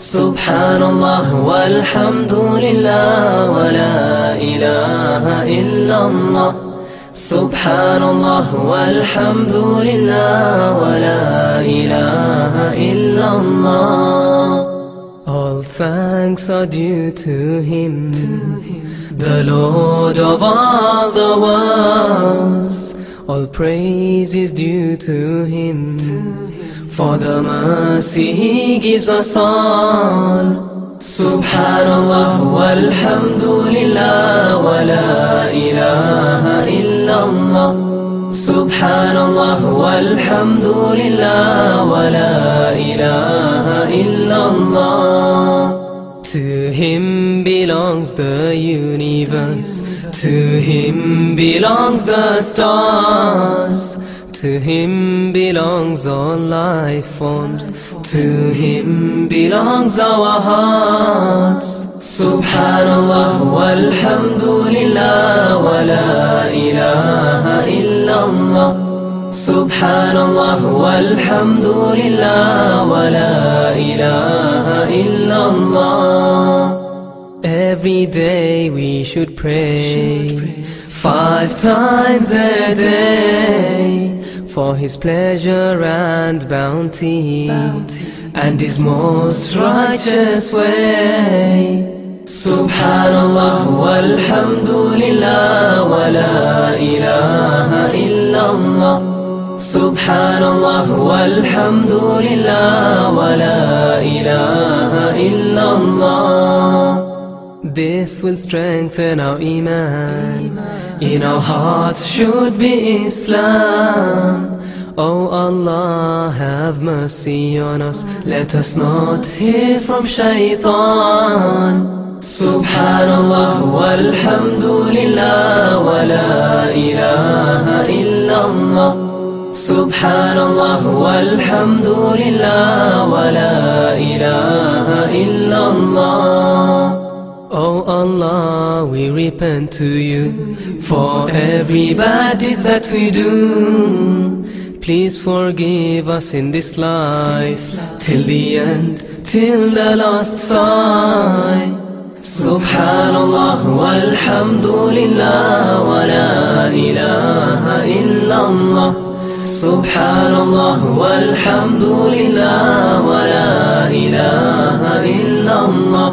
سبحان الله والحمد لله ولا إله إلا الله سبحان الله والحمد لله ولا إله إلا الله All thanks are due to Him, to him. the Lord of all the worlds. All praise is due to Him. To him. For the mercy He gives us all Subhanallah walhamdulillah wa la ilaha illallah Subhanallah walhamdulillah wa la ilaha illallah To Him belongs the universe To Him belongs the stars To Him belongs all life forms. To Him belongs our hearts. Subhanallah walhamdulillah wa la ilaha illallah. Subhanallah walhamdulillah wa la ilaha illallah. Every day we should pray. Should pray. Five times a day for his pleasure and bounty, bounty. and his most righteous way. Subhanallah walhamdulillah wa la ilaha illallah. Subhanallah walhamdulillah wa la ilaha illallah. This will strengthen our iman In our hearts should be Islam O oh Allah, have mercy on us Let us not hear from shaitan سبحان الله والحمد لله ولا إله إلا الله سبحان الله والحمد لله ولا إله إلا الله repent to you for every bad deeds that we do. Please forgive us in this life till the end, till the last sigh. سبحان الله والحمد لله ولا إله إلا الله سبحان الله والحمد لله ولا إله إلا الله